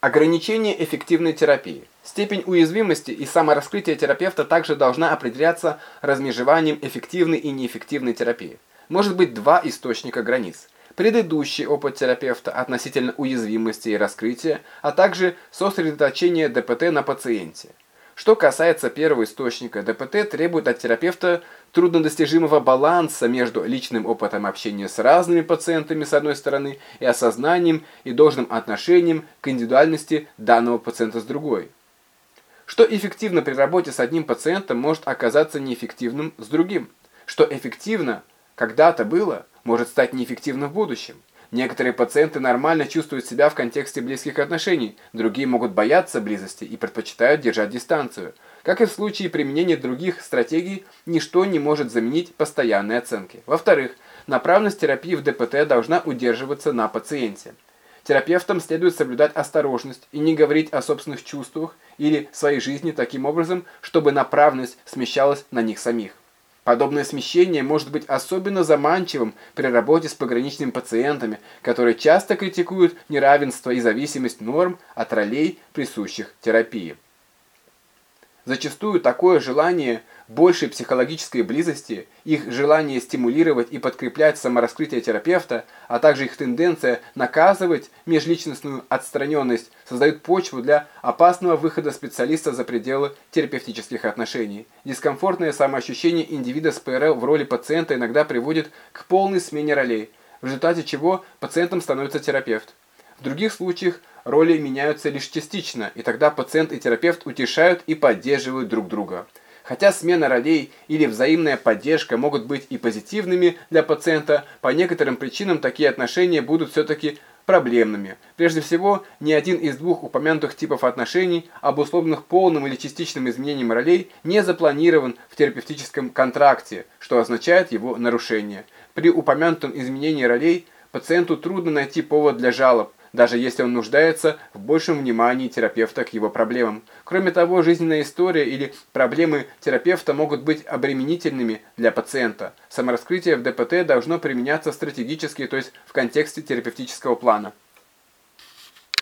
Ограничение эффективной терапии. Степень уязвимости и самораскрытия терапевта также должна определяться размежеванием эффективной и неэффективной терапии. Может быть два источника границ. Предыдущий опыт терапевта относительно уязвимости и раскрытия, а также сосредоточение ДПТ на пациенте. Что касается первого источника, ДПТ требует от терапевта труднодостижимого баланса между личным опытом общения с разными пациентами с одной стороны и осознанием и должным отношением к индивидуальности данного пациента с другой. Что эффективно при работе с одним пациентом может оказаться неэффективным с другим. Что эффективно когда-то было, может стать неэффективным в будущем. Некоторые пациенты нормально чувствуют себя в контексте близких отношений, другие могут бояться близости и предпочитают держать дистанцию. Как и в случае применения других стратегий, ничто не может заменить постоянной оценки. Во-вторых, направленность терапии в ДПТ должна удерживаться на пациенте. Терапевтам следует соблюдать осторожность и не говорить о собственных чувствах или своей жизни таким образом, чтобы направленность смещалась на них самих. Подобное смещение может быть особенно заманчивым при работе с пограничными пациентами, которые часто критикуют неравенство и зависимость норм от ролей, присущих терапии. Зачастую такое желание большей психологической близости, их желание стимулировать и подкреплять самораскрытие терапевта, а также их тенденция наказывать межличностную отстраненность создают почву для опасного выхода специалиста за пределы терапевтических отношений. Дискомфортное самоощущение индивида с ПРЛ в роли пациента иногда приводит к полной смене ролей, в результате чего пациентом становится терапевт. В других случаях роли меняются лишь частично, и тогда пациент и терапевт утешают и поддерживают друг друга. Хотя смена ролей или взаимная поддержка могут быть и позитивными для пациента, по некоторым причинам такие отношения будут все-таки проблемными. Прежде всего, ни один из двух упомянутых типов отношений, обусловленных полным или частичным изменением ролей, не запланирован в терапевтическом контракте, что означает его нарушение. При упомянутом изменении ролей пациенту трудно найти повод для жалоб, даже если он нуждается в большем внимании терапевта к его проблемам. Кроме того, жизненная история или проблемы терапевта могут быть обременительными для пациента. Самораскрытие в ДПТ должно применяться стратегически, то есть в контексте терапевтического плана.